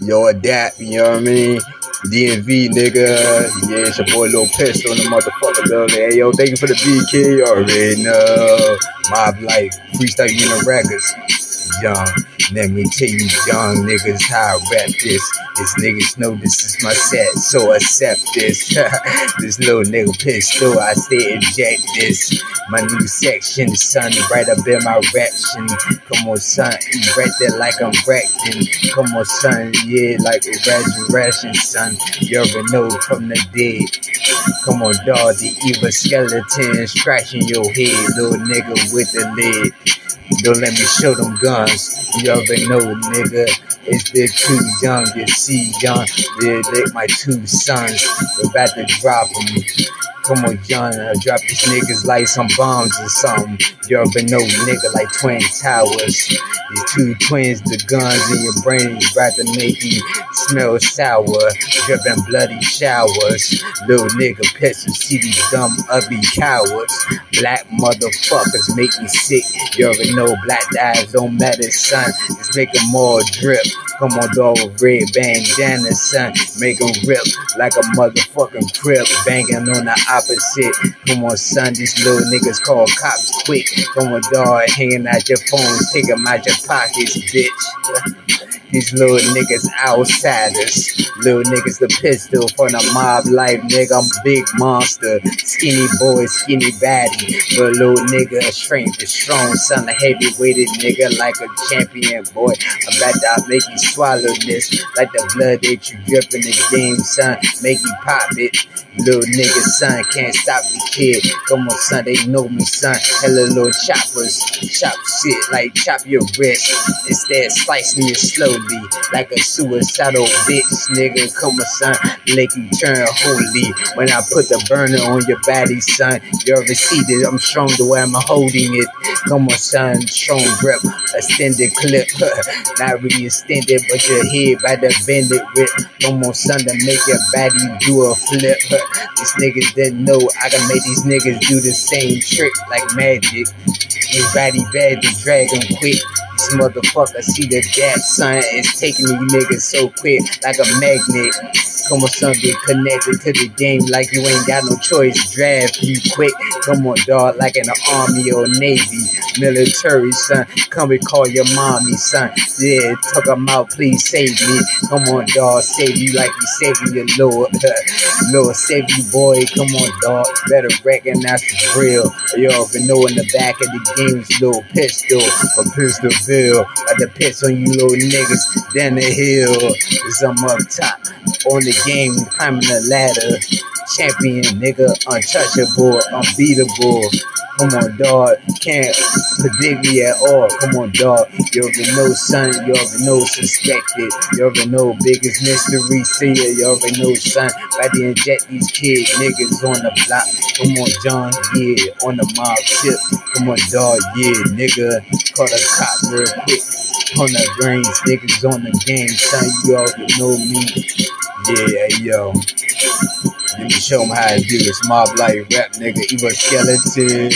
Yo, adapt, you know what I mean? DMV, nigga. Yeah, it's your boy Lil Pistol in the motherfucker building. Hey, yo, thank you for the kid. You already know. Mob Life, Freestyle Unit Records. Young, let me tell you, young niggas, how I rap this. These niggas know this is my set, so accept this. this little nigga pistol, I stay inject this. My new section, son, right up in my raption. Come on, son, right there like I'm wrecking. Come on, son, yeah, like a resurrection, son. You already know from the dead. Come on, dog, the evil skeleton scratching your head, little nigga with the lid. Don't let me show them guns. You already know, nigga. It's the two young, you see, young. They're, they my two sons. We're about to drop them. Come on, John, I drop these niggas like some bombs or something. You already know, nigga, like Twin Towers. These two twins, the guns in your brain about to make you smell sour. Dripping bloody showers. Little nigga pissing, see these dumb, ugly cowards. Black motherfuckers make me sick. You already know, black lives don't matter, son. Just make them all drip. Come on, dog, red bandana, son. Make them rip like a motherfucking crib. Banging on the opposite. Come on, son, these little niggas call cops quick. Come on, dog, hanging out your phones, take them out your pockets, bitch. These little niggas outsiders. Little niggas the pistol for the mob life, nigga. I'm big monster. Skinny boy, skinny baddie. But little nigga, strength is strong. Son, a heavyweighted nigga like a champion, boy. I'm about to make you swallow this. Like the blood that you drip in the game, son. Make you pop it. Little nigga, son, can't stop me, kid. Come on, son, they know me, son. Hella little choppers. Chop shit like chop your wrist. Instead, slicing you slowly like a suicidal bitch, nigga. Come on, son, make you turn holy. When I put the burner on your body, son, you're receded. I'm strong the way I'm holding it. Come on, son, strong grip, extended clip. Not really extended, but your head by the bended rip. Come on, son, to make your body do a flip. These niggas didn't know I can make these niggas do the same trick like magic. This body bad to drag them quick. Motherfucker see the death sign is taking you niggas so quick like a magnet. Come on, son, get connected to the game like you ain't got no choice. Draft you quick. Come on, dog, like in the army or navy, military, son. Come and call your mommy, son. Yeah, talk out, please save me. Come on, dog, save you like you saving your Lord. Lord, save you, boy. Come on, dog. Better recognize the real. You already know in the back of the game's little pistol or pistolville. Like the piss on you little niggas down the hill. Cause I'm up top on the game, climbing the ladder. Champion, nigga, untouchable, unbeatable. Come on, dog. Can't predict me at all. Come on, dog. You already know, son. You already know, suspected. You already know, biggest mystery seer. You already know, son. About to inject these kids, niggas on the block. Come on, John. Yeah, on the mob tip. Come on, dog. Yeah, nigga. Caught a cop real quick. On the brains, niggas on the game, son. You already know me. Yeah, yo. Let me show them how to do this mob life rap, nigga. Evil skeleton.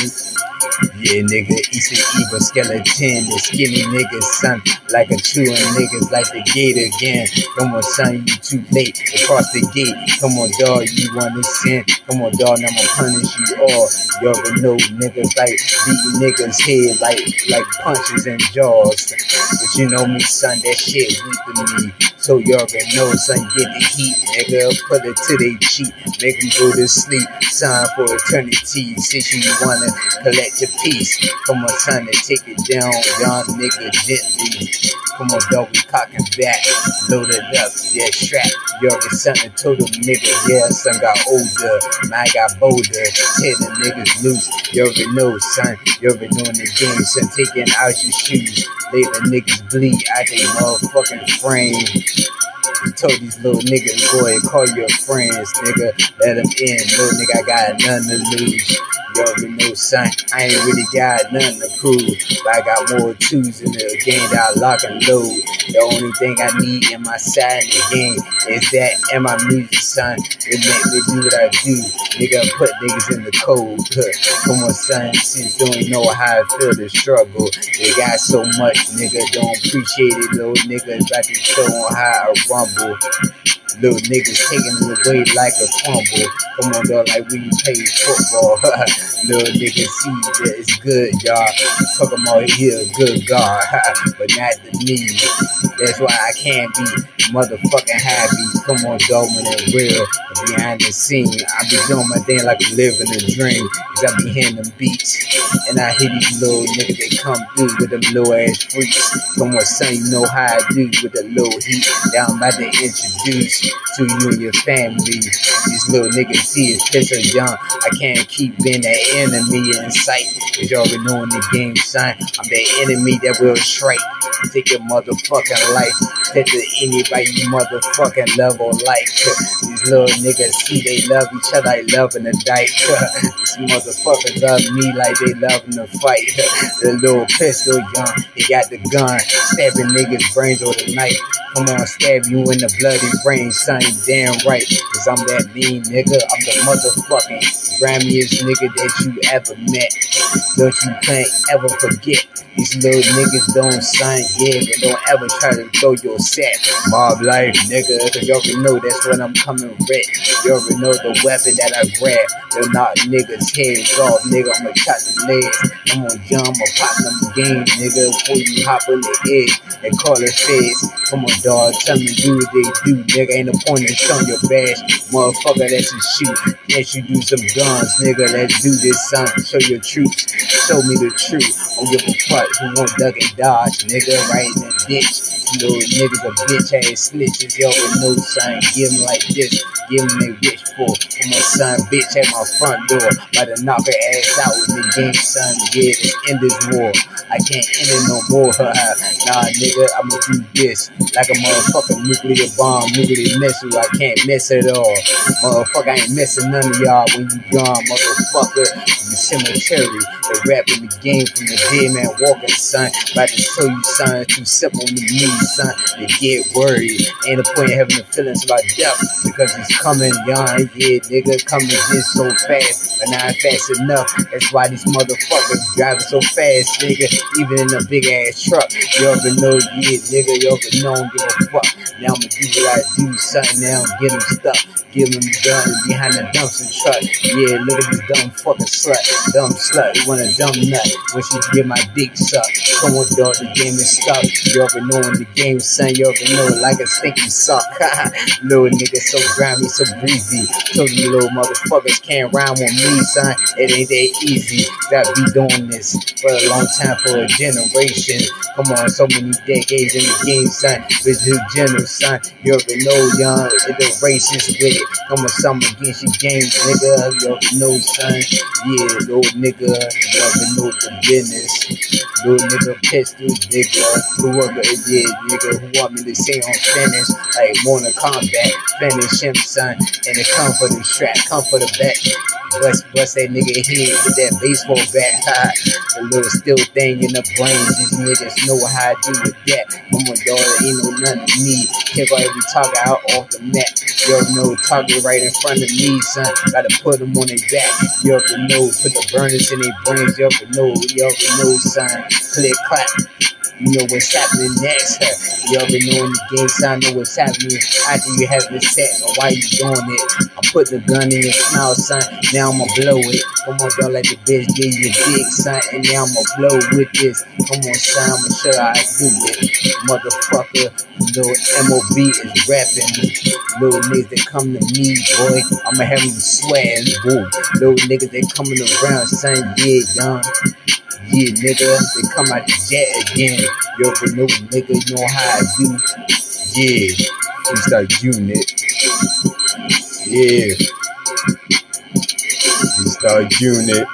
Yeah, nigga, an evil skeleton. The skinny niggas, son, like a chewing niggas, like the gate again. Come on, son, you too late across the gate. Come on, dog, you wanna sin? Come on, dog, now I'ma punish you all. You already know niggas like beating niggas' head like like punches and jaws. But you know me, son, that shit weak to me. So you already know, son, get the heat, nigga. Put it to their cheek, make them go to sleep. Sign for eternity. Since you wanna collect your peace, come on, son, to take it down, young nigga, gently. Come on, dog, we cocking back, loaded up, yeah, strap. Y'all something told them nigga, yeah, son got older, I got bolder. Tear the niggas loose, you already know, son. Y'all been doing the game, son, taking out your shoes. The niggas bleed out their motherfucking frame. Told these little niggas, boy, call your friends, nigga. Let them in. Little nigga, I got nothing to lose. Already know, son. I ain't really got nothing to prove, but I got more twos in the game that I lock and load. The only thing I need in my side of the game is that and my music, son. It make me do what I do. Nigga, put niggas in the cold. Come on, son. Since don't know how I feel the struggle. They got so much, nigga. Don't appreciate it, little nigga. About to show on how I rumble. Little niggas taking it away like a fumble. Come on, dog, like we play football. Little nigga see that it's good, y'all. Talking about here, good God, but not the me. That's why I can't be motherfucking happy. Come on, when it's real. Behind the scene, I be doing my thing like I'm living a dream. Cause I be hitting them beats. And I hear these little niggas, they come through with them little ass freaks. Come on, son, you know how I do with the little heat. Now I'm about to introduce to you and your family. These little niggas see it's piss or young. I can't keep being the enemy in sight. Cause y'all already know in the game, son. I'm the enemy that will strike. Take your motherfucking life. Take to anybody motherfucking love or like. These little niggas see they love each other, I love in the dyke. These motherfuckers love me like they love in the fight. The little pistol, young, they got the gun, stabbing niggas' brains with a knife. Come on, stab you in the bloody brain, son. Damn right, cause I'm that mean nigga. I'm the motherfucking grimiest nigga that you ever met. Don't you can't ever forget. These little niggas don't sign, yeah, but don't ever try to throw your set. Mob life, nigga, cause you already know that's when I'm coming red. You already know the weapon that I grab. They'll knock niggas' heads off, nigga. I'ma chop them legs. I'm gonna jump, I'ma pop them games, nigga, before you hop on the edge and call it feds. Come on, dog, tell me do what they do, nigga. Ain't no point in showing your badge, motherfucker. Let's just shoot. Let's you do some guns, nigga. Let's do this, son. Show your truth. Show me the truth. I don't give a fuck who won't duck and dodge, nigga. Right in the ditch. You know, niggas a bitch ass snitches. Yo, with no sign. Give them like this. Give they wish for. Come on, son. Bitch at my front door. About to knock her ass out with the game, son. Yeah, let's end this war. I can't end it no more. nah, nigga, I'ma do this like a motherfucking nuclear bomb, nuclear missile. I can't miss it all. Motherfucker, I ain't missing none of y'all when you gone, motherfucker. You cemetery. They rapping the game from the dead man walking, son. About to show you, son. Too simple to me, son. To get worried. Ain't a point in having the feelings about death because it's coming, young. Yeah, nigga, coming just so fast. But not fast enough. That's why these motherfuckers driving so fast, nigga. Even in a big ass truck. You already know, yeah, nigga. You already know, give a fuck. Now I'ma do what I do, something now, get them stuck. Give them gun behind the dumpster truck. Yeah, look at this dumb fucking slut. Dumb slut, you want a dumb nut when she get my dick sucked. Come on, dog, the game is stuck. You already know in the game, son. You already know like a stinky sock. little nigga, so grimy, so breezy. Told you little motherfuckers can't rhyme with me, son. It ain't that easy. That be doing this for a long time, for a generation. Come on, so many decades in the game, son. Bitch, you general, son. You already know, young. The racist with it. I'm a summer against your game, nigga. You already know, son. Yeah, little nigga. You already know the business. Little nigga, pistol, nigga. Whoever is, nigga, who want me to say I'm finished. Like Mortal Kombat, finish him, son. And it come for the strap, come for the back. Bust, bust that nigga head with that baseball bat. Ha. The little still thing in the brain. These niggas know how I do with that. I'm a daughter, ain't no none to me. All every out off the mat. You no target right in front of me, son. Gotta put them on their back. Already know, put the burners in their brains. Know, you already know, son. Click, clap. You know what's happening next. Huh? Y'all been in the game, I Know what's happening after you have the sex or why you doing it. I put the gun in your mouth, son. Now I'ma blow it. Come on, don't let the bitch give you a dick, son. And now I'ma blow with this. Come on, son. I'ma show how I do it. Motherfucker, little MOB is rapping. Little niggas that come to me, boy. I'ma have them sweating, boo. Little niggas that coming around, son. Yeah, young. Yeah, nigga, they come out the jet again. You already know, nigga, you know how I do. Yeah, freestyle unit. Yeah, freestyle unit.